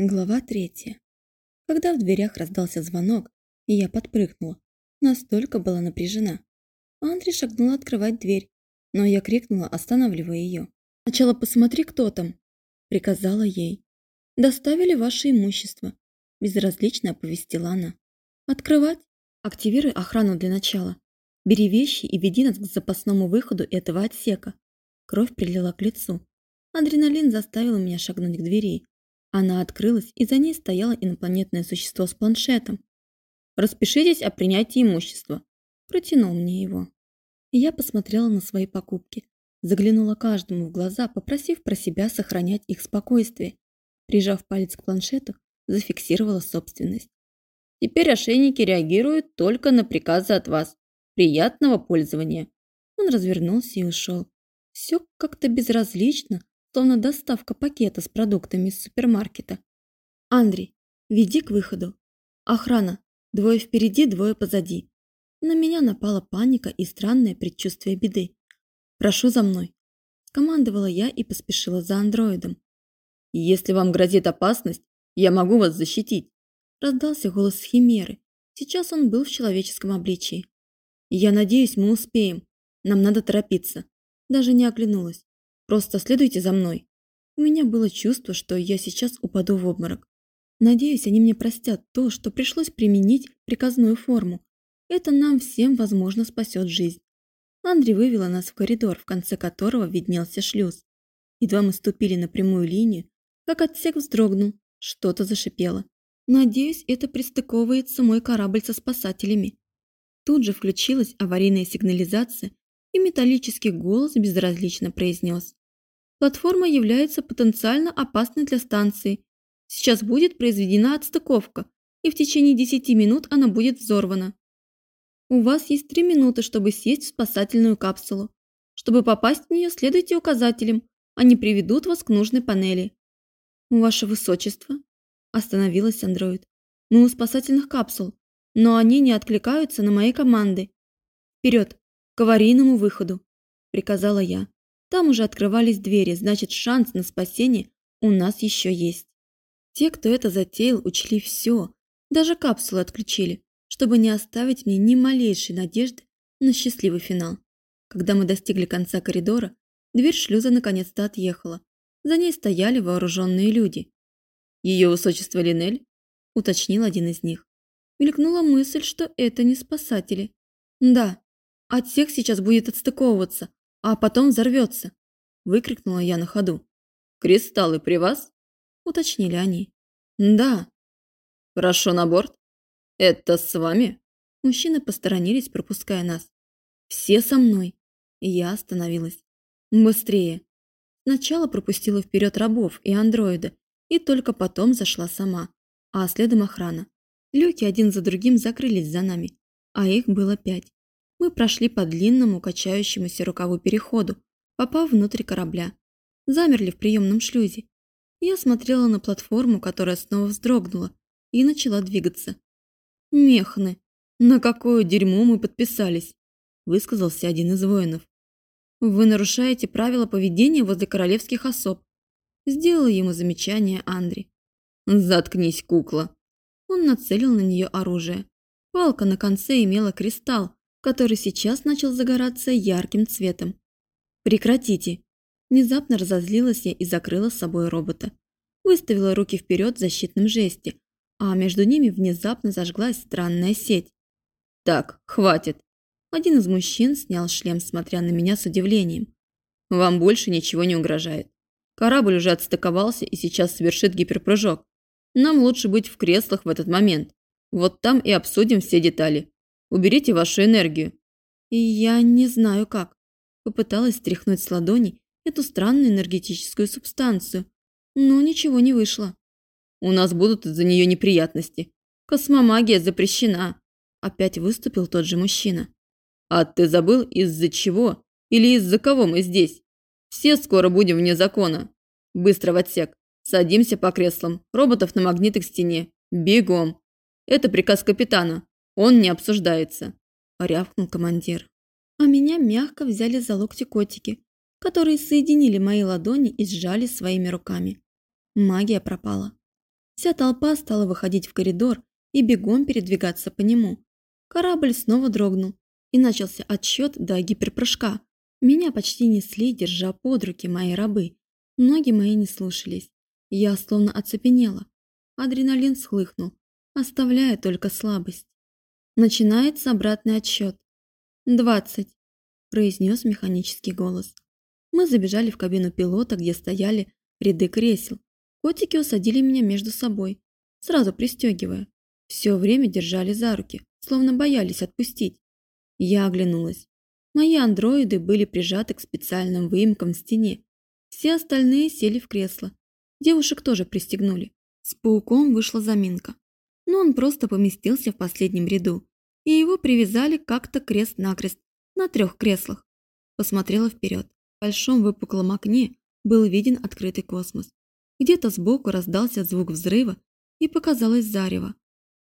Глава третья. Когда в дверях раздался звонок, я подпрыгнула, настолько была напряжена. Андрей шагнул открывать дверь, но я крикнула, останавливая ее. «Сначала посмотри, кто там!» – приказала ей. «Доставили ваше имущество», – безразлично оповестила она. «Открывать? Активируй охрану для начала. Бери вещи и веди нас к запасному выходу этого отсека». Кровь прилила к лицу. Адреналин заставил меня шагнуть к двери. Она открылась, и за ней стояло инопланетное существо с планшетом. «Распишитесь о принятии имущества», – протянул мне его. я посмотрела на свои покупки, заглянула каждому в глаза, попросив про себя сохранять их спокойствие. Прижав палец к планшету, зафиксировала собственность. «Теперь ошейники реагируют только на приказы от вас. Приятного пользования!» Он развернулся и ушел. Все как-то безразлично, словно доставка пакета с продуктами из супермаркета. «Андрей, веди к выходу. Охрана. Двое впереди, двое позади». На меня напала паника и странное предчувствие беды. «Прошу за мной», – скомандовала я и поспешила за андроидом. «Если вам грозит опасность, я могу вас защитить», – раздался голос Химеры. Сейчас он был в человеческом обличии. «Я надеюсь, мы успеем. Нам надо торопиться». Даже не оглянулась. Просто следуйте за мной. У меня было чувство, что я сейчас упаду в обморок. Надеюсь, они мне простят то, что пришлось применить приказную форму. Это нам всем, возможно, спасет жизнь. Андрей вывела нас в коридор, в конце которого виднелся шлюз. Едва мы ступили на прямую линию, как отсек вздрогнул, что-то зашипело. Надеюсь, это пристыковывается мой корабль со спасателями. Тут же включилась аварийная сигнализация, и металлический голос безразлично произнес. Платформа является потенциально опасной для станции. Сейчас будет произведена отстыковка, и в течение 10 минут она будет взорвана. У вас есть 3 минуты, чтобы сесть в спасательную капсулу. Чтобы попасть в нее, следуйте указателям. Они приведут вас к нужной панели. Ваше Высочество, остановилась андроид. Мы у спасательных капсул, но они не откликаются на мои команды. Вперед, к аварийному выходу, приказала я. Там уже открывались двери, значит, шанс на спасение у нас еще есть. Те, кто это затеял, учли все. Даже капсулы отключили, чтобы не оставить мне ни малейшей надежды на счастливый финал. Когда мы достигли конца коридора, дверь шлюза наконец-то отъехала. За ней стояли вооруженные люди. «Ее высочество Линель?» – уточнил один из них. Мелькнула мысль, что это не спасатели. «Да, отсек сейчас будет отстыковываться, а потом взорвется!» – выкрикнула я на ходу. «Кристаллы при вас?» – уточнили они. «Да». «Хорошо на борт. Это с вами?» Мужчины посторонились, пропуская нас. «Все со мной». Я остановилась. «Быстрее!» Сначала пропустила вперед рабов и андроида, и только потом зашла сама, а следом охрана. Люки один за другим закрылись за нами, а их было пять. Мы прошли по длинному качающемуся рукаву переходу, попав внутрь корабля. Замерли в приемном шлюзе. Я смотрела на платформу, которая снова вздрогнула, и начала двигаться. «Мехны! На какое дерьмо мы подписались!» высказался один из воинов. «Вы нарушаете правила поведения возле королевских особ», сделала ему замечание Андри. «Заткнись, кукла!» Он нацелил на нее оружие. Палка на конце имела кристалл, который сейчас начал загораться ярким цветом. «Прекратите!» Внезапно разозлилась я и закрыла с собой робота. Выставила руки вперед в защитном жесте, а между ними внезапно зажглась странная сеть. «Так, хватит!» Один из мужчин снял шлем, смотря на меня с удивлением. «Вам больше ничего не угрожает. Корабль уже отстыковался и сейчас совершит гиперпрыжок. Нам лучше быть в креслах в этот момент. Вот там и обсудим все детали. Уберите вашу энергию. И я не знаю как. Попыталась стряхнуть с ладони эту странную энергетическую субстанцию, но ничего не вышло. У нас будут из-за нее неприятности. Космомагия запрещена. Опять выступил тот же мужчина. А ты забыл, из-за чего или из-за кого мы здесь? Все скоро будем вне закона. Быстро в отсек. Садимся по креслам. Роботов на магниты к стене. Бегом. Это приказ капитана. Он не обсуждается. Рявкнул командир. А меня мягко взяли за локти котики, которые соединили мои ладони и сжали своими руками. Магия пропала. Вся толпа стала выходить в коридор и бегом передвигаться по нему. Корабль снова дрогнул, и начался отсчет до гиперпрыжка. Меня почти несли, держа под руки мои рабы. Ноги мои не слушались. Я словно оцепенела. Адреналин схлыхнул, оставляя только слабость. Начинается обратный отсчет. «Двадцать», – произнес механический голос. Мы забежали в кабину пилота, где стояли ряды кресел. Котики усадили меня между собой, сразу пристегивая. Все время держали за руки, словно боялись отпустить. Я оглянулась. Мои андроиды были прижаты к специальным выемкам в стене. Все остальные сели в кресло. Девушек тоже пристегнули. С пауком вышла заминка. Но он просто поместился в последнем ряду. И его привязали как-то крест-накрест на трех креслах. Посмотрела вперед. В большом выпуклом окне был виден открытый космос. Где-то сбоку раздался звук взрыва и показалось зарево.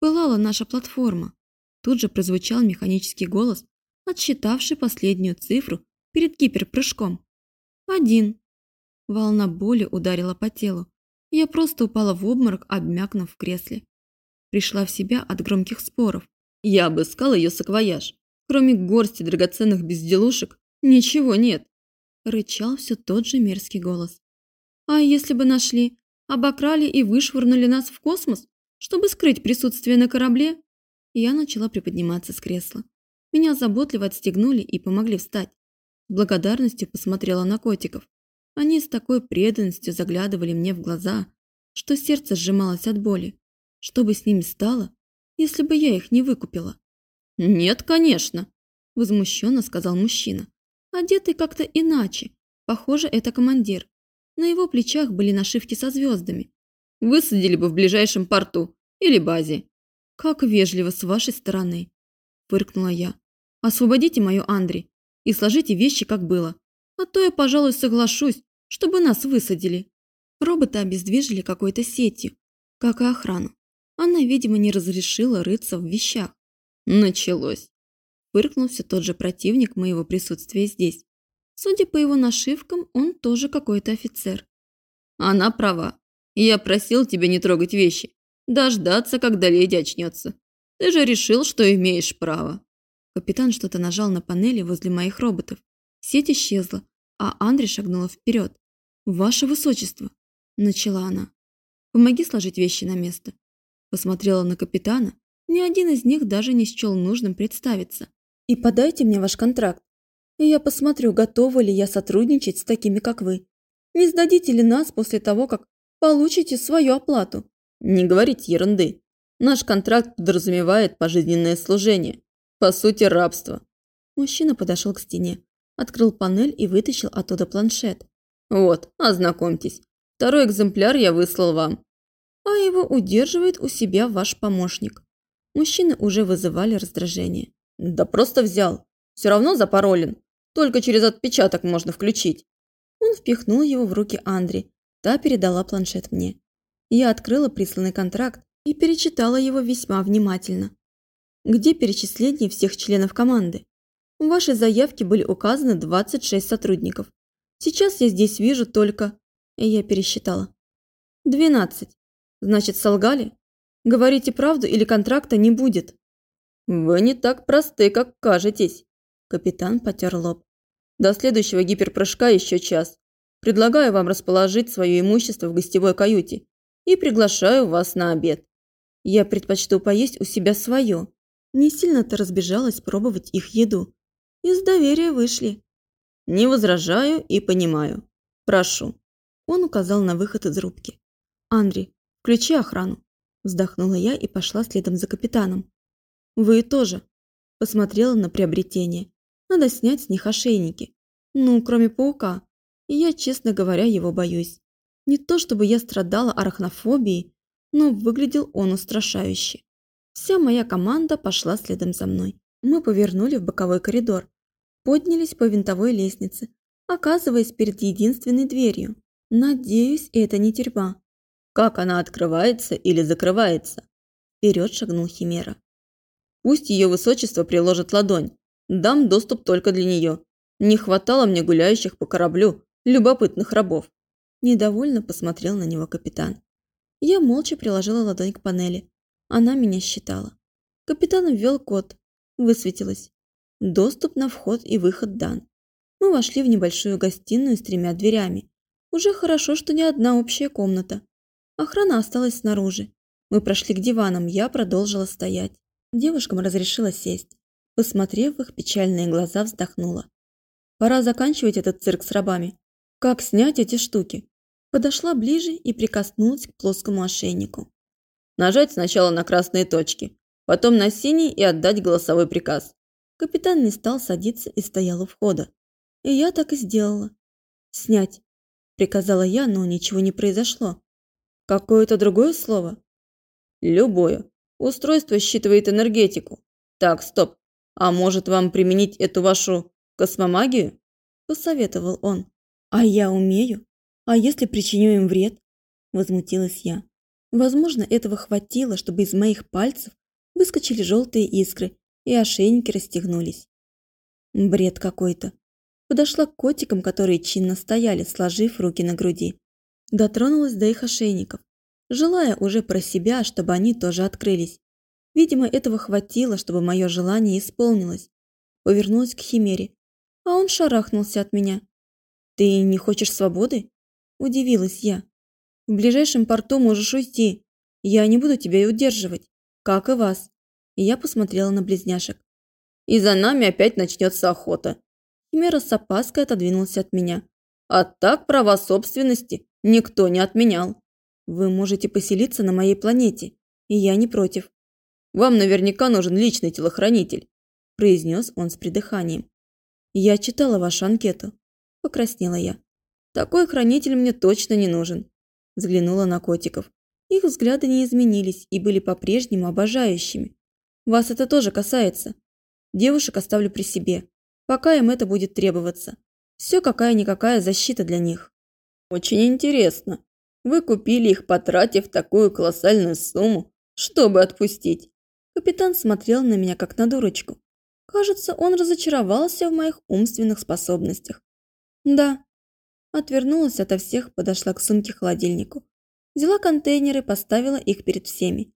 Пылала наша платформа. Тут же прозвучал механический голос, отсчитавший последнюю цифру перед гиперпрыжком. Один. Волна боли ударила по телу. Я просто упала в обморок, обмякнув в кресле. Пришла в себя от громких споров. Я обыскала ее саквояж. Кроме горсти драгоценных безделушек, ничего нет. Рычал все тот же мерзкий голос. А если бы нашли, обокрали и вышвырнули нас в космос, чтобы скрыть присутствие на корабле? Я начала приподниматься с кресла. Меня заботливо отстегнули и помогли встать. С благодарностью посмотрела на котиков. Они с такой преданностью заглядывали мне в глаза, что сердце сжималось от боли. Что бы с ними стало, если бы я их не выкупила? «Нет, конечно», – возмущенно сказал мужчина. Одетый как-то иначе. Похоже, это командир. На его плечах были нашивки со звездами. Высадили бы в ближайшем порту или базе. «Как вежливо с вашей стороны!» – фыркнула я. «Освободите мою Андри и сложите вещи, как было. А то я, пожалуй, соглашусь, чтобы нас высадили». Робота обездвижили какой-то сетью, как и охрану. Она, видимо, не разрешила рыться в вещах. Началось. Фыркнул все тот же противник моего присутствия здесь. Судя по его нашивкам, он тоже какой-то офицер. Она права. Я просил тебя не трогать вещи дождаться, когда леди очнется. Ты же решил, что имеешь право. Капитан что-то нажал на панели возле моих роботов. Сеть исчезла, а Андре шагнула вперед. «Ваше высочество!» – начала она. «Помоги сложить вещи на место». Посмотрела на капитана. Ни один из них даже не счел нужным представиться. «И подайте мне ваш контракт. И я посмотрю, готова ли я сотрудничать с такими, как вы. Не сдадите ли нас после того, как получите свою оплату?» Не говорите ерунды. Наш контракт подразумевает пожизненное служение. По сути, рабство. Мужчина подошел к стене, открыл панель и вытащил оттуда планшет. Вот, ознакомьтесь. Второй экземпляр я выслал вам. А его удерживает у себя ваш помощник. Мужчины уже вызывали раздражение. Да просто взял. Все равно запаролен. Только через отпечаток можно включить. Он впихнул его в руки Андре. Та передала планшет мне. Я открыла присланный контракт и перечитала его весьма внимательно. Где перечисление всех членов команды? В вашей заявке были указаны 26 сотрудников. Сейчас я здесь вижу только... Я пересчитала. 12. Значит, солгали? Говорите правду или контракта не будет? Вы не так просты, как кажетесь. Капитан потер лоб. До следующего гиперпрыжка еще час. Предлагаю вам расположить свое имущество в гостевой каюте и приглашаю вас на обед. Я предпочту поесть у себя свое. Не сильно-то разбежалась пробовать их еду. Из доверия вышли. Не возражаю и понимаю. Прошу. Он указал на выход из рубки. Андрей, включи охрану. Вздохнула я и пошла следом за капитаном. Вы тоже. Посмотрела на приобретение. Надо снять с них ошейники. Ну, кроме паука. И я, честно говоря, его боюсь. Не то чтобы я страдала арахнофобией, но выглядел он устрашающе. Вся моя команда пошла следом за мной. Мы повернули в боковой коридор, поднялись по винтовой лестнице, оказываясь перед единственной дверью. Надеюсь, это не тюрьма. Как она открывается или закрывается? Вперед шагнул Химера. Пусть ее высочество приложит ладонь. Дам доступ только для нее. Не хватало мне гуляющих по кораблю, любопытных рабов. Недовольно посмотрел на него капитан. Я молча приложила ладонь к панели. Она меня считала. Капитан ввел код. Высветилось. Доступ на вход и выход дан. Мы вошли в небольшую гостиную с тремя дверями. Уже хорошо, что не одна общая комната. Охрана осталась снаружи. Мы прошли к диванам, я продолжила стоять. Девушкам разрешила сесть. Посмотрев их печальные глаза, вздохнула. Пора заканчивать этот цирк с рабами. Как снять эти штуки? Подошла ближе и прикоснулась к плоскому ошейнику. Нажать сначала на красные точки, потом на синий и отдать голосовой приказ. Капитан не стал садиться и стоял у входа. И я так и сделала. «Снять», – приказала я, но ничего не произошло. «Какое-то другое слово?» «Любое. Устройство считывает энергетику. Так, стоп. А может вам применить эту вашу космомагию?» – посоветовал он. «А я умею. А если причиню им вред?» – возмутилась я. Возможно, этого хватило, чтобы из моих пальцев выскочили желтые искры и ошейники расстегнулись. Бред какой-то. Подошла к котикам, которые чинно стояли, сложив руки на груди. Дотронулась до их ошейников, желая уже про себя, чтобы они тоже открылись. Видимо, этого хватило, чтобы мое желание исполнилось. Повернулась к Химере, а он шарахнулся от меня. «Ты не хочешь свободы?» – удивилась я. В ближайшем порту можешь уйти. Я не буду тебя и удерживать, как и вас. И я посмотрела на близняшек. И за нами опять начнется охота. Химера с опаской отодвинулся от меня. А так права собственности никто не отменял. Вы можете поселиться на моей планете, и я не против. Вам наверняка нужен личный телохранитель, произнес он с придыханием. Я читала вашу анкету. Покраснела я. Такой хранитель мне точно не нужен взглянула на котиков. Их взгляды не изменились и были по-прежнему обожающими. Вас это тоже касается. Девушек оставлю при себе, пока им это будет требоваться. Все какая-никакая защита для них. Очень интересно. Вы купили их, потратив такую колоссальную сумму, чтобы отпустить. Капитан смотрел на меня как на дурочку. Кажется, он разочаровался в моих умственных способностях. Да, Отвернулась ото всех, подошла к сумке-холодильнику. Взяла контейнеры, поставила их перед всеми.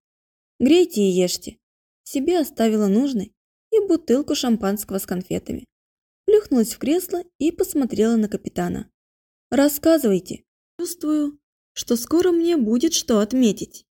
Грейте и ешьте. Себе оставила нужный и бутылку шампанского с конфетами. Плюхнулась в кресло и посмотрела на капитана. «Рассказывайте. Чувствую, что скоро мне будет что отметить».